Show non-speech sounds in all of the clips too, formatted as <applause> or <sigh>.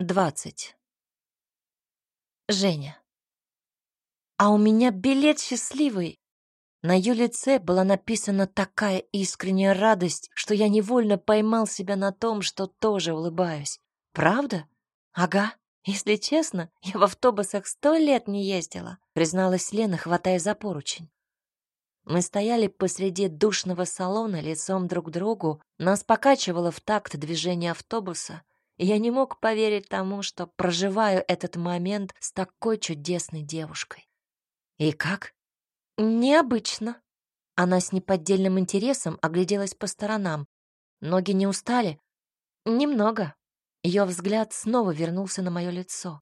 20. Женя. А у меня билет счастливый. На ее лице была написана такая искренняя радость, что я невольно поймал себя на том, что тоже улыбаюсь. Правда? Ага. Если честно, я в автобусах сто лет не ездила, призналась Лена, хватая за поручень. Мы стояли посреди душного салона лицом друг к другу, нас покачивало в такт движения автобуса — я не мог поверить тому, что проживаю этот момент с такой чудесной девушкой. И как? Необычно. Она с неподдельным интересом огляделась по сторонам. Ноги не устали? Немного. Ее взгляд снова вернулся на мое лицо.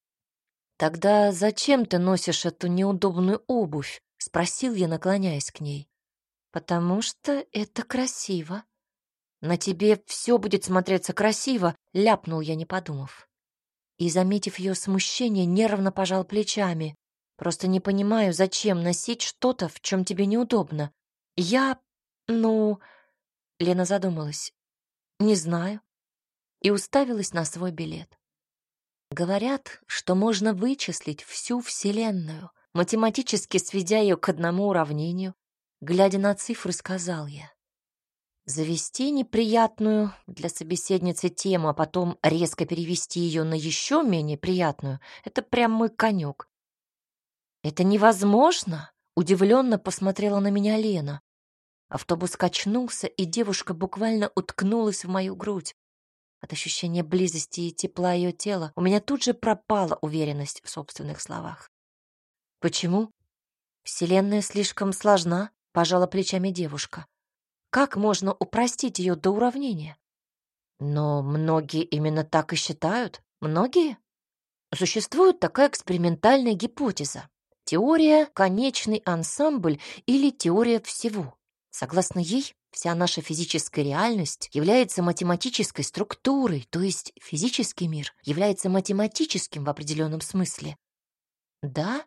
«Тогда зачем ты носишь эту неудобную обувь?» — спросил я, наклоняясь к ней. «Потому что это красиво», «На тебе все будет смотреться красиво», — ляпнул я, не подумав. И, заметив ее смущение, нервно пожал плечами. «Просто не понимаю, зачем носить что-то, в чем тебе неудобно. Я... ну...» Лена задумалась. «Не знаю». И уставилась на свой билет. Говорят, что можно вычислить всю Вселенную, математически сведя ее к одному уравнению. Глядя на цифры, сказал я. Завести неприятную для собеседницы тему, а потом резко перевести ее на еще менее приятную — это прям мой конек. «Это невозможно!» — удивленно посмотрела на меня Лена. Автобус качнулся, и девушка буквально уткнулась в мою грудь. От ощущения близости и тепла ее тела у меня тут же пропала уверенность в собственных словах. «Почему?» «Вселенная слишком сложна», — пожала плечами девушка. Как можно упростить ее до уравнения? Но многие именно так и считают. Многие? Существует такая экспериментальная гипотеза. Теория «конечный ансамбль» или теория всего. Согласно ей, вся наша физическая реальность является математической структурой, то есть физический мир является математическим в определенном смысле. Да,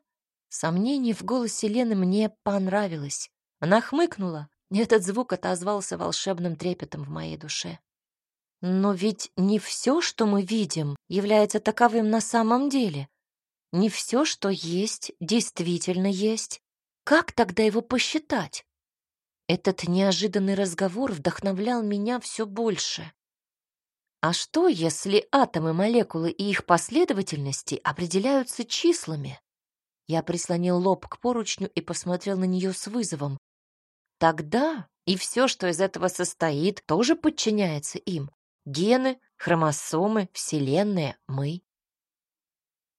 сомнение в голосе Лены мне понравилось. Она хмыкнула, этот звук отозвался волшебным трепетом в моей душе. Но ведь не все, что мы видим, является таковым на самом деле. Не все, что есть, действительно есть. Как тогда его посчитать? Этот неожиданный разговор вдохновлял меня все больше. А что, если атомы, молекулы и их последовательности определяются числами? Я прислонил лоб к поручню и посмотрел на нее с вызовом. Тогда и все, что из этого состоит, тоже подчиняется им. Гены, хромосомы, вселенная, мы.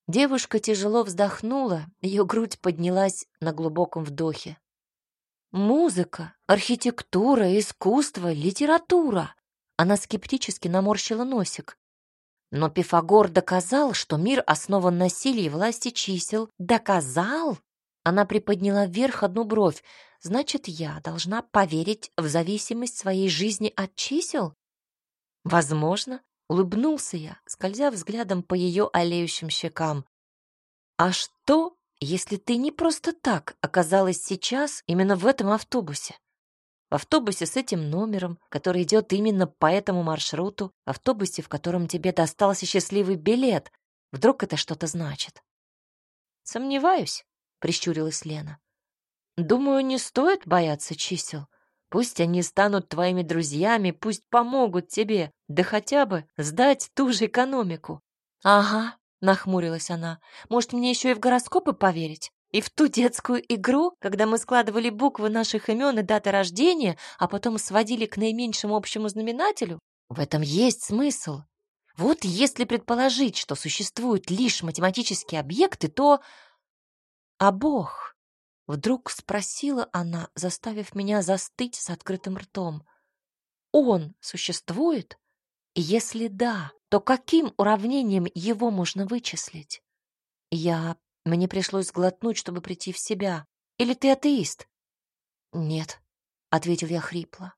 Девушка тяжело вздохнула, ее грудь поднялась на глубоком вдохе. Музыка, архитектура, искусство, литература. Она скептически наморщила носик. Но Пифагор доказал, что мир основан на силе и власти чисел. Доказал? Она приподняла вверх одну бровь. Значит, я должна поверить в зависимость своей жизни от чисел? Возможно, улыбнулся я, скользя взглядом по ее олеющим щекам. А что, если ты не просто так оказалась сейчас именно в этом автобусе? В автобусе с этим номером, который идет именно по этому маршруту, автобусе, в котором тебе достался счастливый билет. Вдруг это что-то значит? Сомневаюсь, прищурилась Лена. Думаю, не стоит бояться чисел. Пусть они станут твоими друзьями, пусть помогут тебе, да хотя бы сдать ту же экономику. Ага, нахмурилась она. Может, мне еще и в гороскопы поверить? И в ту детскую игру, когда мы складывали буквы наших имен и даты рождения, а потом сводили к наименьшему общему знаменателю? В этом есть смысл. Вот если предположить, что существуют лишь математические объекты, то... А Бог? Вдруг спросила она, заставив меня застыть с открытым ртом. Он существует? И если да, то каким уравнением его можно вычислить? Я... Мне пришлось сглотнуть, чтобы прийти в себя. Или ты атеист? Нет, ответил я хрипло.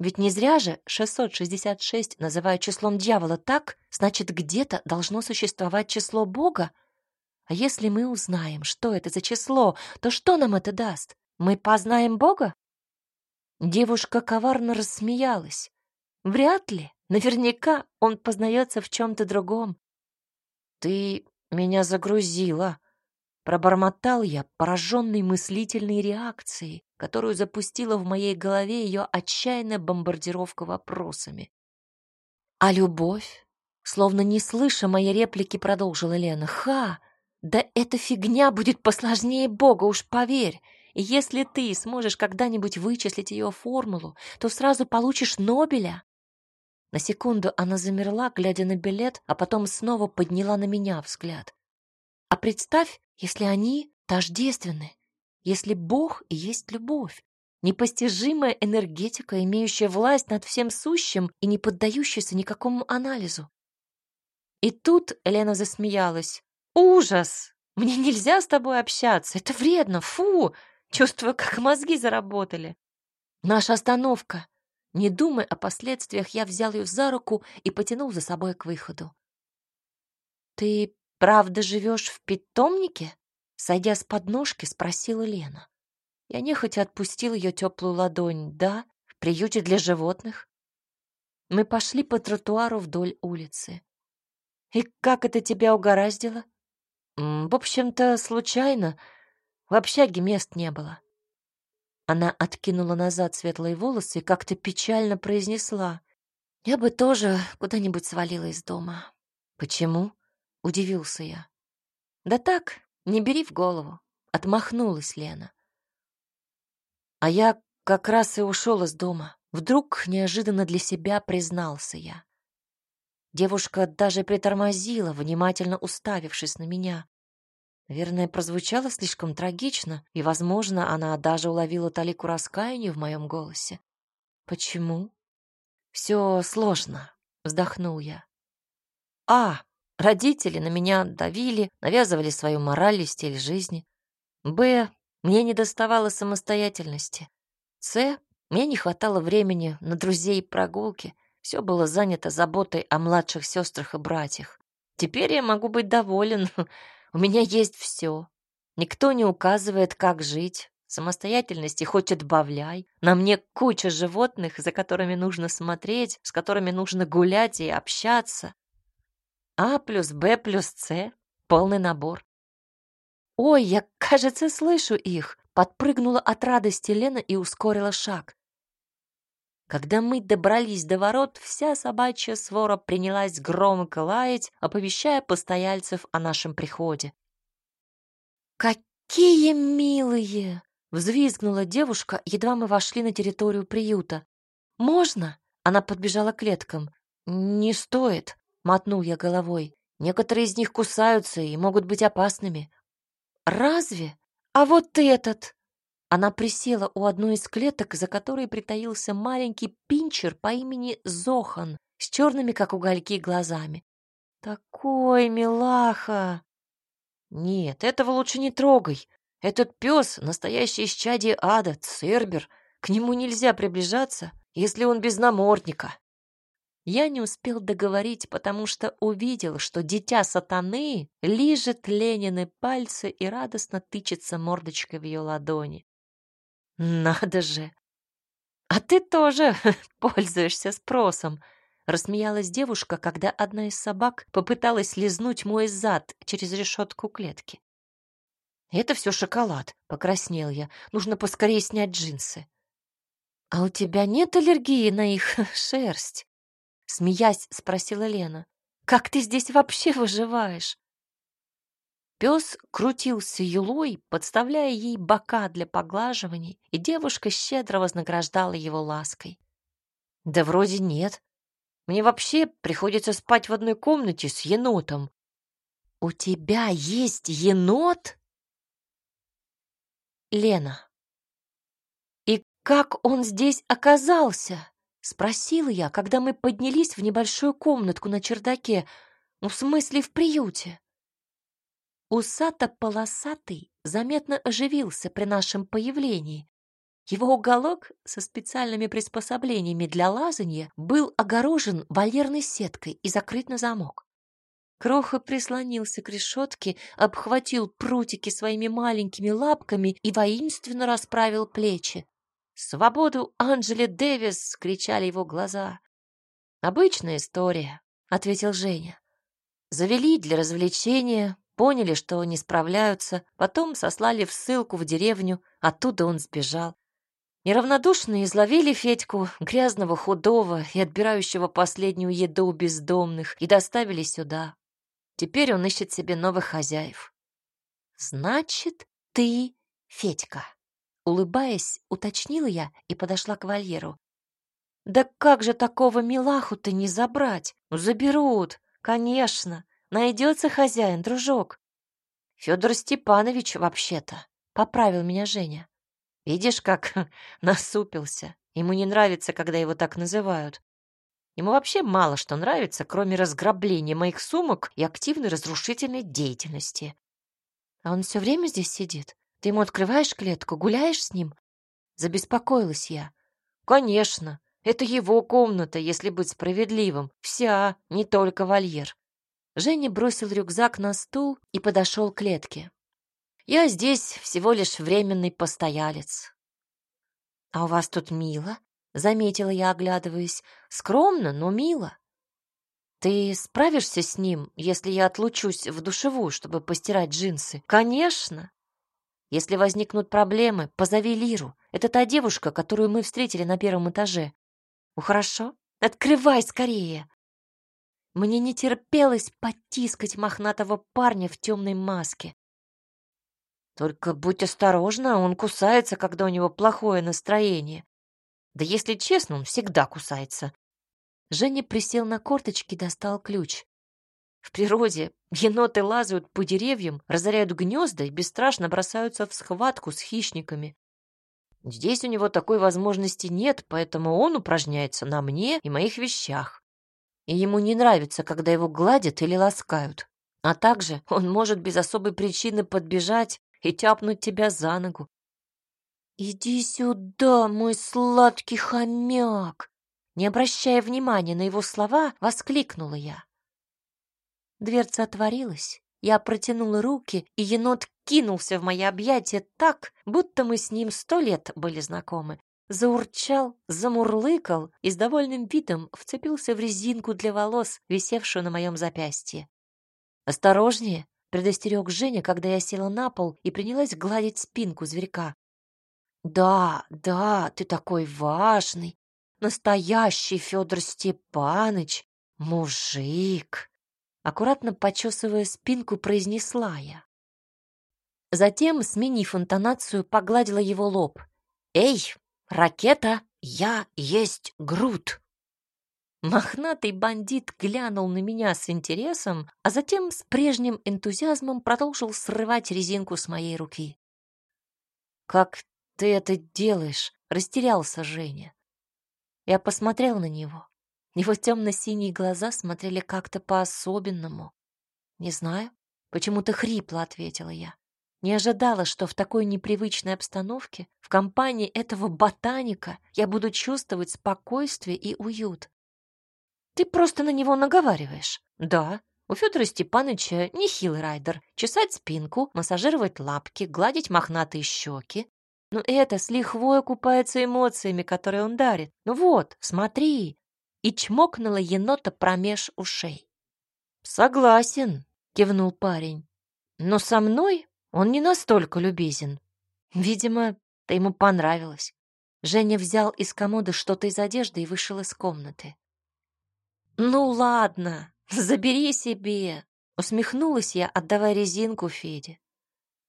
Ведь не зря же 666 называют числом дьявола так, значит, где-то должно существовать число Бога, а если мы узнаем, что это за число, то что нам это даст? Мы познаем Бога? Девушка коварно рассмеялась. Вряд ли. Наверняка он познается в чем-то другом. Ты меня загрузила. Пробормотал я, пораженный мыслительной реакцией, которую запустила в моей голове ее отчаянная бомбардировка вопросами. А любовь? Словно не слыша моей реплики, продолжила Лена. Ха! Да эта фигня будет посложнее Бога, уж поверь. И если ты сможешь когда-нибудь вычислить ее формулу, то сразу получишь Нобеля. На секунду она замерла, глядя на билет, а потом снова подняла на меня взгляд. А представь, если они тождественны, если Бог и есть любовь, непостижимая энергетика, имеющая власть над всем сущим и не поддающаяся никакому анализу. И тут Елена засмеялась. «Ужас! Мне нельзя с тобой общаться, это вредно, фу! Чувствую, как мозги заработали. Наша остановка. Не думая о последствиях, я взял ее за руку и потянул за собой к выходу. «Ты правда живешь в питомнике?» Сойдя с подножки, спросила Лена. Я нехотя отпустил ее теплую ладонь. «Да, в приюте для животных». Мы пошли по тротуару вдоль улицы. «И как это тебя угораздило?» «В общем-то, случайно. В общаге мест не было». Она откинула назад светлые волосы и как-то печально произнесла. «Я бы тоже куда-нибудь свалила из дома». «Почему?» — удивился я. «Да так, не бери в голову», — отмахнулась Лена. А я как раз и ушел из дома. Вдруг неожиданно для себя признался я. Девушка даже притормозила, внимательно уставившись на меня. Наверное, прозвучало слишком трагично, и, возможно, она даже уловила талику раскаяния в моем голосе. «Почему?» «Все сложно», — вздохнул я. «А, родители на меня давили, навязывали свою мораль и стиль жизни. Б, мне не доставало самостоятельности. С, мне не хватало времени на друзей и прогулки. Все было занято заботой о младших сестрах и братьях. Теперь я могу быть доволен, <laughs> У меня есть все. Никто не указывает, как жить. Самостоятельности хоть отбавляй. На мне куча животных, за которыми нужно смотреть, с которыми нужно гулять и общаться. А плюс Б плюс С — полный набор. «Ой, я, кажется, слышу их!» Подпрыгнула от радости Лена и ускорила шаг. Когда мы добрались до ворот, вся собачья свора принялась громко лаять, оповещая постояльцев о нашем приходе. «Какие милые!» — взвизгнула девушка, едва мы вошли на территорию приюта. «Можно?» — она подбежала к клеткам. «Не стоит», — мотнул я головой. «Некоторые из них кусаются и могут быть опасными». «Разве? А вот этот!» Она присела у одной из клеток, за которой притаился маленький пинчер по имени Зохан с черными, как угольки, глазами. «Такой милаха!» «Нет, этого лучше не трогай. Этот пес — настоящий исчадие ада, Цербер. К нему нельзя приближаться, если он без намордника». Я не успел договорить, потому что увидел, что дитя сатаны лижет Ленины пальцы и радостно тычется мордочкой в ее ладони. Надо же! А ты тоже <laughs> пользуешься спросом, рассмеялась девушка, когда одна из собак попыталась лизнуть мой зад через решетку клетки. Это все шоколад, покраснел я. Нужно поскорее снять джинсы. А у тебя нет аллергии на их <laughs> шерсть? Смеясь, спросила Лена. Как ты здесь вообще выживаешь? Пес крутился юлой, подставляя ей бока для поглаживаний, и девушка щедро вознаграждала его лаской. «Да вроде нет. Мне вообще приходится спать в одной комнате с енотом». «У тебя есть енот?» Лена. «И как он здесь оказался?» — спросила я, когда мы поднялись в небольшую комнатку на чердаке, ну, в смысле, в приюте. Усато-полосатый заметно оживился при нашем появлении. Его уголок со специальными приспособлениями для лазанья был огорожен вольерной сеткой и закрыт на замок. Кроха прислонился к решетке, обхватил прутики своими маленькими лапками и воинственно расправил плечи. «Свободу Анджели Дэвис!» — кричали его глаза. «Обычная история», — ответил Женя. Завели для развлечения, поняли, что не справляются, потом сослали в ссылку в деревню, оттуда он сбежал. Неравнодушные изловили Федьку, грязного, худого и отбирающего последнюю еду у бездомных, и доставили сюда. Теперь он ищет себе новых хозяев. «Значит, ты Федька?» Улыбаясь, уточнила я и подошла к вольеру. «Да как же такого милаху-то не забрать? Заберут, конечно. Найдется хозяин, дружок». Федор Степанович, вообще-то, поправил меня Женя. Видишь, как <laughs> насупился. Ему не нравится, когда его так называют. Ему вообще мало что нравится, кроме разграбления моих сумок и активной разрушительной деятельности. А он все время здесь сидит? Ты ему открываешь клетку, гуляешь с ним? Забеспокоилась я. Конечно, это его комната, если быть справедливым. Вся, не только вольер. Женя бросил рюкзак на стул и подошел к клетке. Я здесь всего лишь временный постоялец. А у вас тут мило, заметила я, оглядываясь. Скромно, но мило. Ты справишься с ним, если я отлучусь в душевую, чтобы постирать джинсы? Конечно. Если возникнут проблемы, позови Лиру. Это та девушка, которую мы встретили на первом этаже. Ну хорошо, открывай скорее. Мне не терпелось потискать мохнатого парня в темной маске. Только будь осторожна, он кусается, когда у него плохое настроение. Да если честно, он всегда кусается. Женя присел на корточки и достал ключ. В природе еноты лазают по деревьям, разоряют гнезда и бесстрашно бросаются в схватку с хищниками. Здесь у него такой возможности нет, поэтому он упражняется на мне и моих вещах. И ему не нравится, когда его гладят или ласкают. А также он может без особой причины подбежать и тяпнуть тебя за ногу. «Иди сюда, мой сладкий хомяк!» Не обращая внимания на его слова, воскликнула я. Дверца отворилась, я протянула руки, и енот кинулся в мои объятия так, будто мы с ним сто лет были знакомы. Заурчал, замурлыкал и с довольным видом вцепился в резинку для волос, висевшую на моем запястье. «Осторожнее!» — предостерег Женя, когда я села на пол и принялась гладить спинку зверька. «Да, да, ты такой важный, настоящий Федор Степаныч, мужик!» аккуратно почесывая спинку, произнесла я. Затем, сменив интонацию, погладила его лоб. «Эй, ракета, я есть Грут!» Мохнатый бандит глянул на меня с интересом, а затем с прежним энтузиазмом продолжил срывать резинку с моей руки. «Как ты это делаешь?» — растерялся Женя. Я посмотрел на него. Его темно-синие глаза смотрели как-то по-особенному. «Не знаю, почему-то хрипло», — ответила я. Не ожидала, что в такой непривычной обстановке, в компании этого ботаника, я буду чувствовать спокойствие и уют. «Ты просто на него наговариваешь». «Да, у Федора Степановича нехилый райдер. Чесать спинку, массажировать лапки, гладить мохнатые щеки. Но это с лихвой купается эмоциями, которые он дарит. Ну вот, смотри, и чмокнула енота промеж ушей. «Согласен», — кивнул парень. «Но со мной он не настолько любезен. Видимо, ты ему понравилось». Женя взял из комода что-то из одежды и вышел из комнаты. «Ну ладно, <laughs> забери себе», — усмехнулась я, отдавая резинку Феде.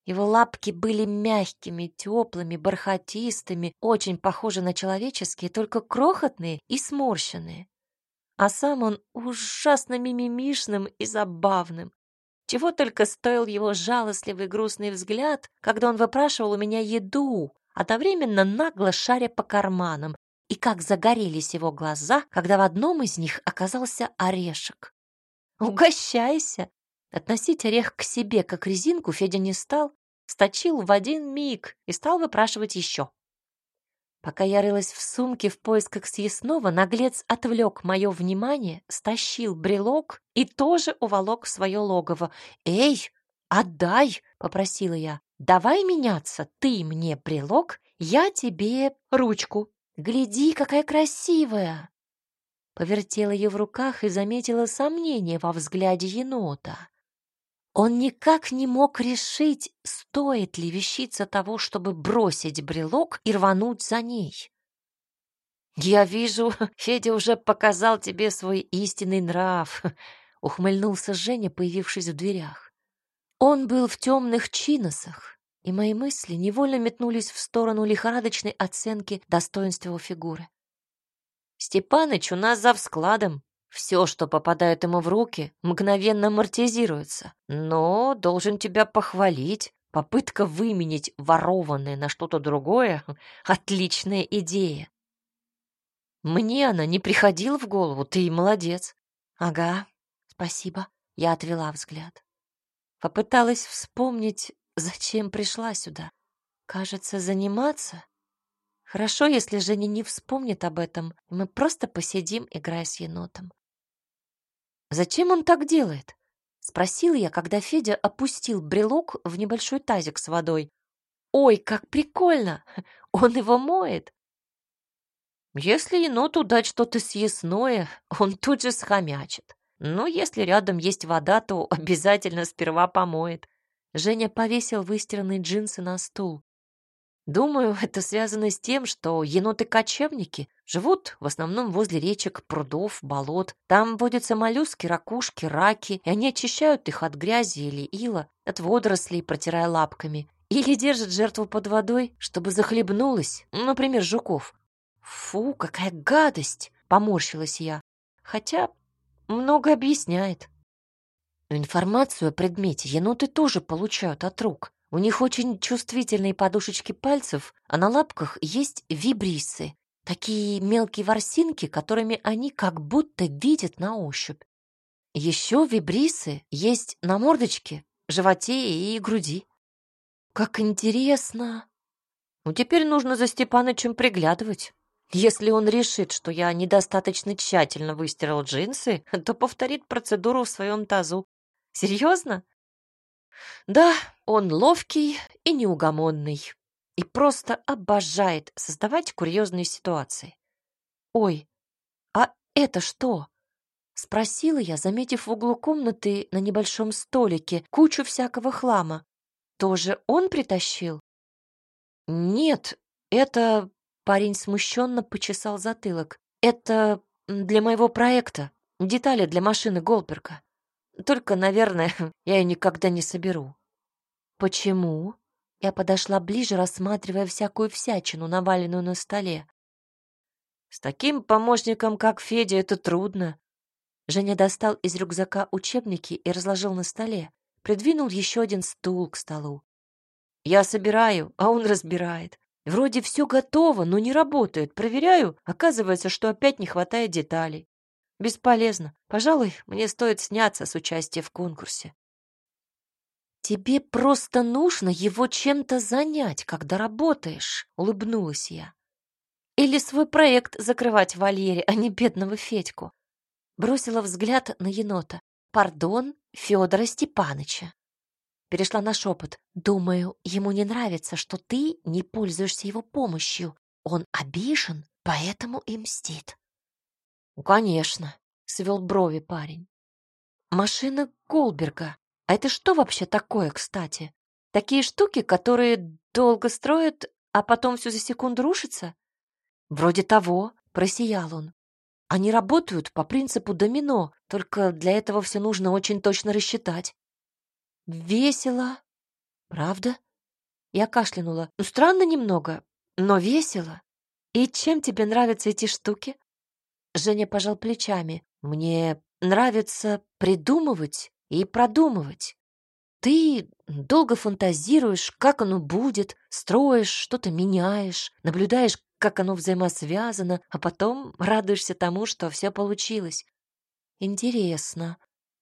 Его лапки были мягкими, теплыми, бархатистыми, очень похожи на человеческие, только крохотные и сморщенные. А сам он ужасно мимимишным и забавным. Чего только стоил его жалостливый грустный взгляд, когда он выпрашивал у меня еду, одновременно нагло шаря по карманам, и как загорелись его глаза, когда в одном из них оказался орешек. «Угощайся!» Относить орех к себе, как резинку, Федя не стал, сточил в один миг и стал выпрашивать еще. Пока я рылась в сумке в поисках съестного, наглец отвлек мое внимание, стащил брелок и тоже уволок в свое логово. «Эй, отдай!» — попросила я. «Давай меняться. Ты мне брелок, я тебе ручку. Гляди, какая красивая!» Повертела ее в руках и заметила сомнение во взгляде енота. Он никак не мог решить, стоит ли вещица того, чтобы бросить брелок и рвануть за ней. «Я вижу, <laughs> Федя уже показал тебе свой истинный нрав», — ухмыльнулся Женя, появившись в дверях. Он был в темных чиносах, и мои мысли невольно метнулись в сторону лихорадочной оценки достоинства его фигуры. «Степаныч у нас за складом. Все, что попадает ему в руки, мгновенно амортизируется. Но должен тебя похвалить. Попытка выменить ворованное на что-то другое — отличная идея. Мне она не приходила в голову, ты молодец. Ага, спасибо. Я отвела взгляд. Попыталась вспомнить, зачем пришла сюда. Кажется, заниматься. Хорошо, если Женя не вспомнит об этом, мы просто посидим, играя с енотом. Зачем он так делает? Спросила я, когда Федя опустил брелок в небольшой тазик с водой. Ой, как прикольно! <laughs> Он его моет. Если еноту дать что-то съестное, он тут же схомячит. Но если рядом есть вода, то <laughs> обязательно сперва помоет. Женя повесил выстиранные джинсы на стул. Думаю, это связано с тем, что еноты-кочевники живут в основном возле речек, прудов, болот. Там водятся моллюски, ракушки, раки, и они очищают их от грязи или ила, от водорослей, протирая лапками. Или держат жертву под водой, чтобы захлебнулась, например, жуков. «Фу, какая гадость!» — поморщилась я. Хотя много объясняет. Информацию о предмете еноты тоже получают от рук. У них очень чувствительные подушечки пальцев, а на лапках есть вибрисы. Такие мелкие ворсинки, которыми они как будто видят на ощупь. Еще вибрисы есть на мордочке, животе и груди. Как интересно. Ну, теперь нужно за Степанычем приглядывать. Если он решит, что я недостаточно тщательно выстирал джинсы, <laughs> то повторит процедуру в своем тазу. Серьезно? Да, он ловкий и неугомонный. И просто обожает создавать курьезные ситуации. Ой, а это что? Спросила я, заметив в углу комнаты на небольшом столике кучу всякого хлама. Тоже он притащил? Нет, это Парень смущенно почесал затылок. «Это для моего проекта. Детали для машины Голберга. Только, наверное, <laughs> я ее никогда не соберу». «Почему?» Я подошла ближе, рассматривая всякую всячину, наваленную на столе. «С таким помощником, как Федя, это трудно». Женя достал из рюкзака учебники и разложил на столе. Придвинул еще один стул к столу. «Я собираю, а он разбирает. Вроде все готово, но не работает. Проверяю, оказывается, что опять не хватает деталей. Бесполезно. Пожалуй, мне стоит сняться с участия в конкурсе. Тебе просто нужно его чем-то занять, когда работаешь, улыбнулась я. Или свой проект закрывать Валере, а не бедного Федьку. Бросила взгляд на енота. Пардон, Федора Степаныча перешла на шепот. «Думаю, ему не нравится, что ты не пользуешься его помощью. Он обижен, поэтому и мстит». «Ну, конечно», — свел брови парень. «Машина Голберга. А это что вообще такое, кстати? Такие штуки, которые долго строят, а потом все за секунду рушится?» «Вроде того», — просиял он. «Они работают по принципу домино, только для этого все нужно очень точно рассчитать. Весело. Правда? Я кашлянула. Ну, странно немного, но весело. И чем тебе нравятся эти штуки? Женя пожал плечами. Мне нравится придумывать и продумывать. Ты долго фантазируешь, как оно будет, строишь, что-то меняешь, наблюдаешь, как оно взаимосвязано, а потом радуешься тому, что все получилось. Интересно,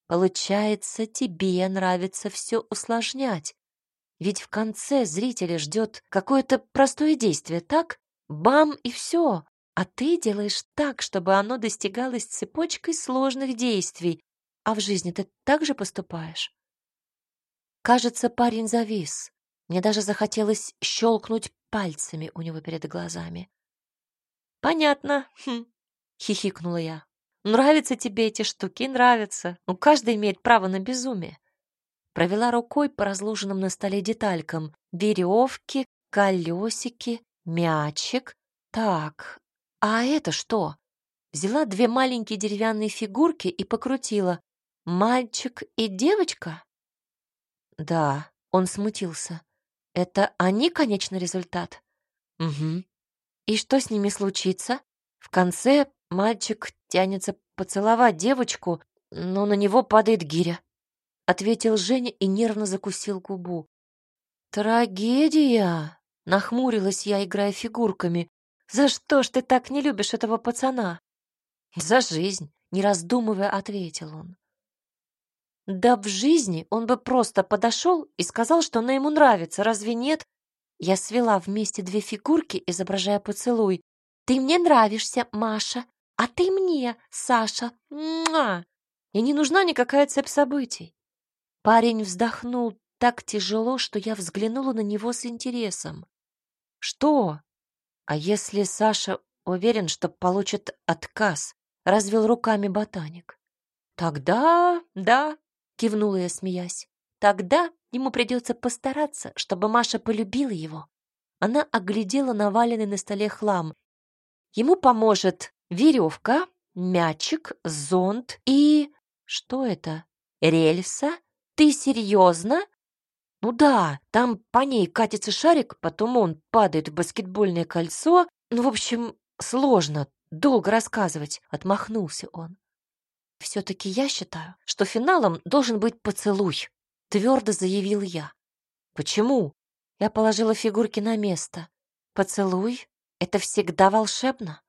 Получается, тебе нравится все усложнять. Ведь в конце зрителя ждет какое-то простое действие, так? Бам, и все. А ты делаешь так, чтобы оно достигалось цепочкой сложных действий. А в жизни ты так же поступаешь? Кажется, парень завис. Мне даже захотелось щелкнуть пальцами у него перед глазами. «Понятно», хм, — хихикнула я. Нравятся тебе эти штуки? Нравятся. У каждый имеет право на безумие. Провела рукой по разложенным на столе деталькам. Веревки, колесики, мячик. Так, а это что? Взяла две маленькие деревянные фигурки и покрутила. Мальчик и девочка? Да, он смутился. Это они конечный результат? Угу. И что с ними случится? В конце мальчик тянется поцеловать девочку, но на него падает гиря. Ответил Женя и нервно закусил губу. Трагедия! Нахмурилась я, играя фигурками. За что ж ты так не любишь этого пацана? За жизнь, не раздумывая, ответил он. Да в жизни он бы просто подошел и сказал, что она ему нравится, разве нет? Я свела вместе две фигурки, изображая поцелуй. Ты мне нравишься, Маша, а ты мне, Саша. Муа! И не нужна никакая цепь событий. Парень вздохнул так тяжело, что я взглянула на него с интересом. Что? А если Саша уверен, что получит отказ? Развел руками ботаник. Тогда, да, кивнула я, смеясь. Тогда ему придется постараться, чтобы Маша полюбила его. Она оглядела наваленный на столе хлам. Ему поможет веревка, мячик, зонт и... Что это? Рельса? Ты серьезно? Ну да, там по ней катится шарик, потом он падает в баскетбольное кольцо. Ну, в общем, сложно, долго рассказывать, отмахнулся он. «Все-таки я считаю, что финалом должен быть поцелуй», — твердо заявил я. «Почему?» Я положила фигурки на место. «Поцелуй — это всегда волшебно?»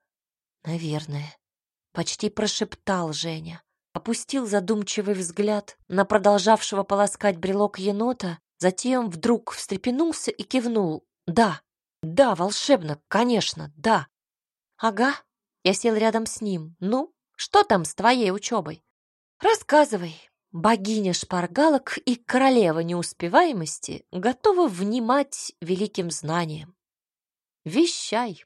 «Наверное», — почти прошептал Женя. Опустил задумчивый взгляд на продолжавшего полоскать брелок енота, затем вдруг встрепенулся и кивнул. «Да, да, волшебно, конечно, да». «Ага», — я сел рядом с ним. «Ну, что там с твоей учебой? Рассказывай. Богиня шпаргалок и королева неуспеваемости готова внимать великим знаниям. Вещай.